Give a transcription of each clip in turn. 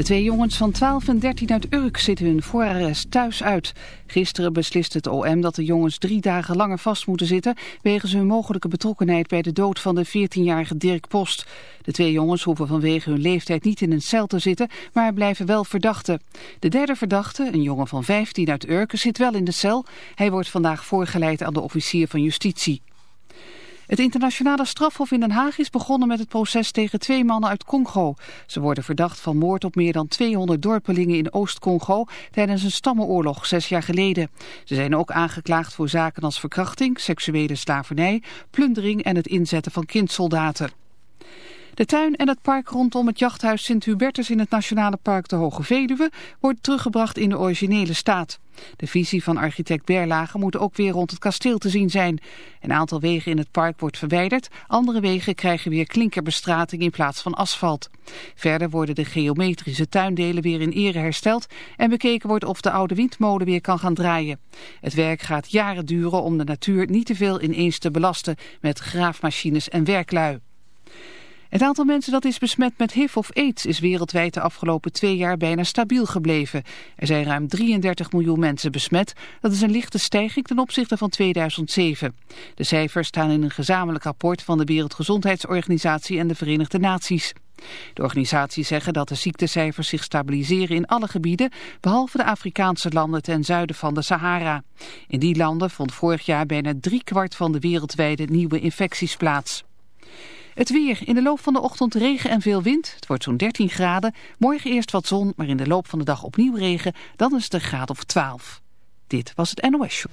De twee jongens van 12 en 13 uit Urk zitten hun voorarrest thuis uit. Gisteren besliste het OM dat de jongens drie dagen langer vast moeten zitten... wegens hun mogelijke betrokkenheid bij de dood van de 14-jarige Dirk Post. De twee jongens hoeven vanwege hun leeftijd niet in een cel te zitten... maar blijven wel verdachten. De derde verdachte, een jongen van 15 uit Urk, zit wel in de cel. Hij wordt vandaag voorgeleid aan de officier van justitie. Het internationale strafhof in Den Haag is begonnen met het proces tegen twee mannen uit Congo. Ze worden verdacht van moord op meer dan 200 dorpelingen in Oost-Congo tijdens een stammenoorlog zes jaar geleden. Ze zijn ook aangeklaagd voor zaken als verkrachting, seksuele slavernij, plundering en het inzetten van kindsoldaten. De tuin en het park rondom het jachthuis Sint-Hubertus in het Nationale Park de Hoge Veluwe wordt teruggebracht in de originele staat. De visie van architect Berlage moet ook weer rond het kasteel te zien zijn. Een aantal wegen in het park wordt verwijderd, andere wegen krijgen weer klinkerbestrating in plaats van asfalt. Verder worden de geometrische tuindelen weer in ere hersteld en bekeken wordt of de oude windmolen weer kan gaan draaien. Het werk gaat jaren duren om de natuur niet te veel ineens te belasten met graafmachines en werklui. Het aantal mensen dat is besmet met HIV of AIDS is wereldwijd de afgelopen twee jaar bijna stabiel gebleven. Er zijn ruim 33 miljoen mensen besmet. Dat is een lichte stijging ten opzichte van 2007. De cijfers staan in een gezamenlijk rapport van de Wereldgezondheidsorganisatie en de Verenigde Naties. De organisaties zeggen dat de ziektecijfers zich stabiliseren in alle gebieden, behalve de Afrikaanse landen ten zuiden van de Sahara. In die landen vond vorig jaar bijna driekwart van de wereldwijde nieuwe infecties plaats. Het weer. In de loop van de ochtend regen en veel wind. Het wordt zo'n 13 graden. Morgen eerst wat zon, maar in de loop van de dag opnieuw regen. Dan is het een graad of 12. Dit was het NOS Show.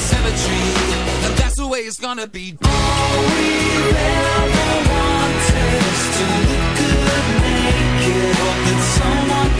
cemetery. And that's the way it's gonna be. All we ever wanted is to look good naked. Hope that someone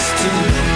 to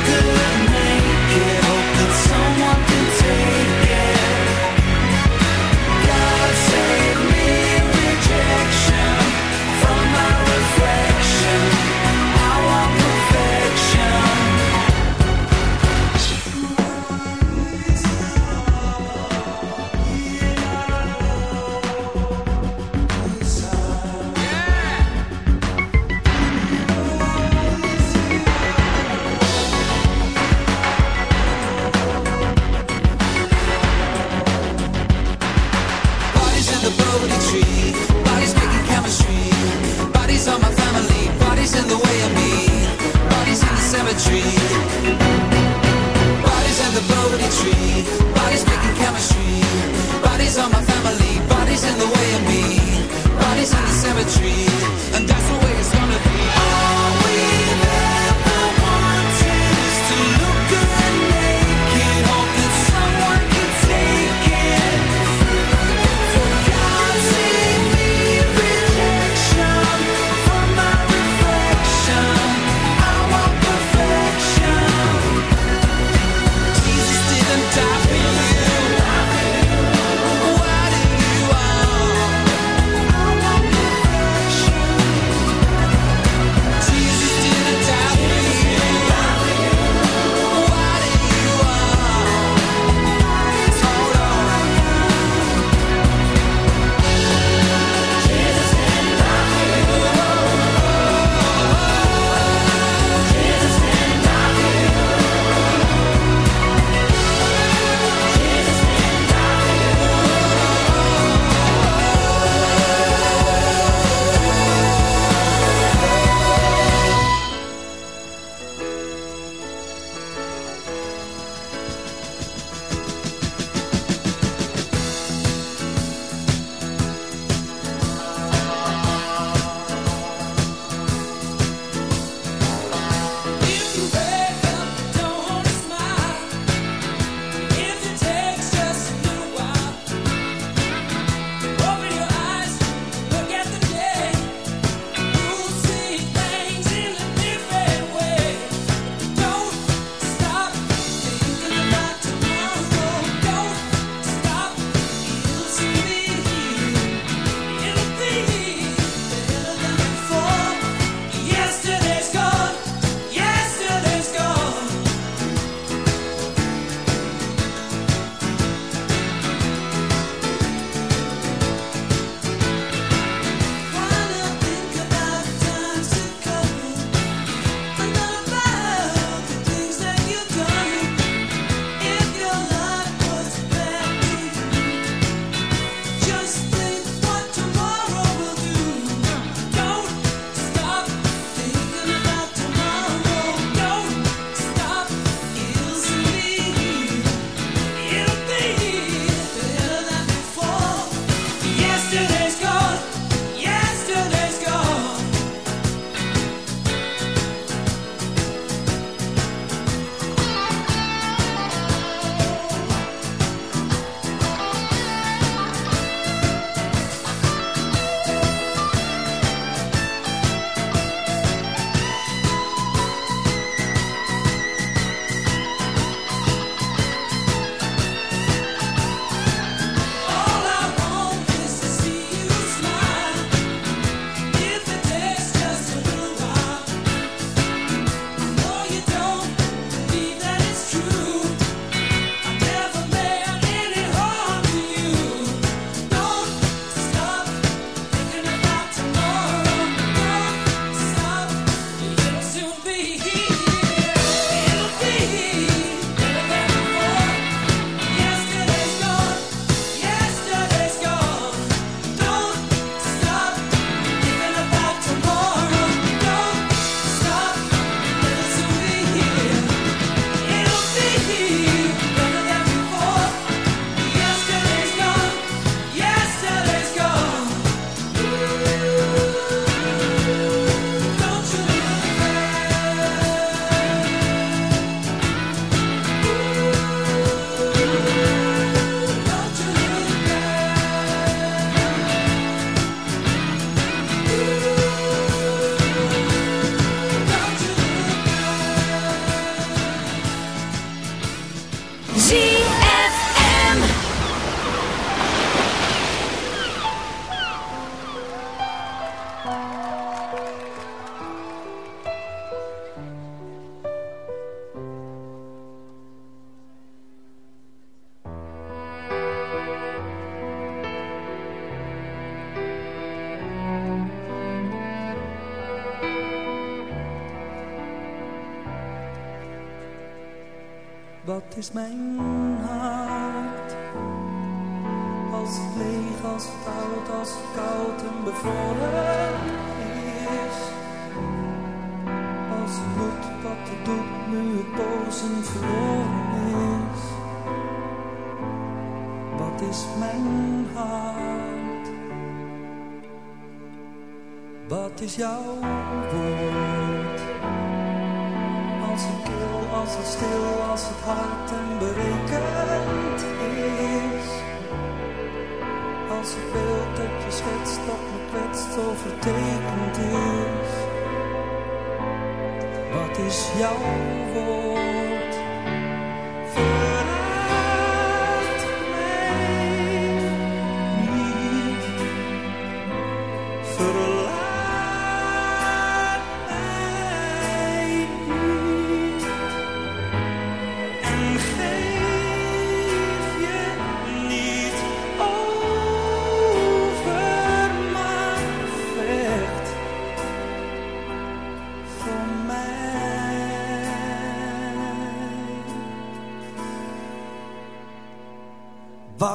is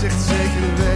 zegt zeker weten.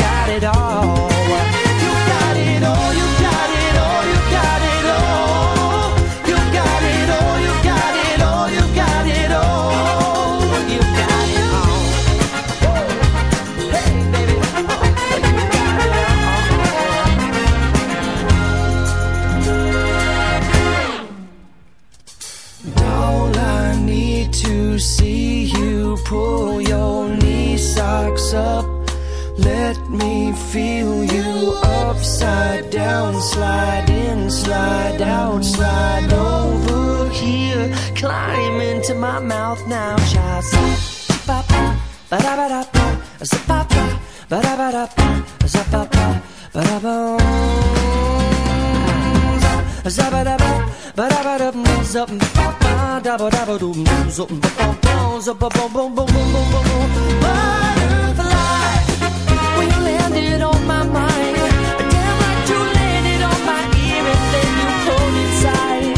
up, boom boom boom boom boom boom boom. Butterfly, when you landed on my mind, damn like you landed on my ear and then you pulled inside.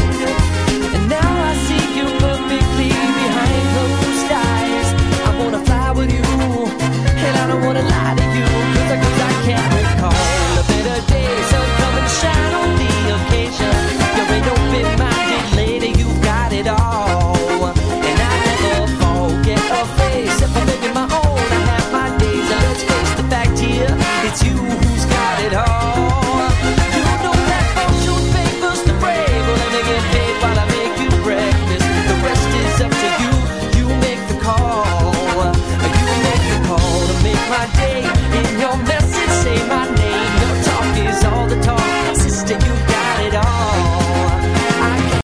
And now I see you perfectly behind closed eyes. I wanna fly with you, and I don't wanna lie to I, can't recall a better day. So coming shine on the occasion.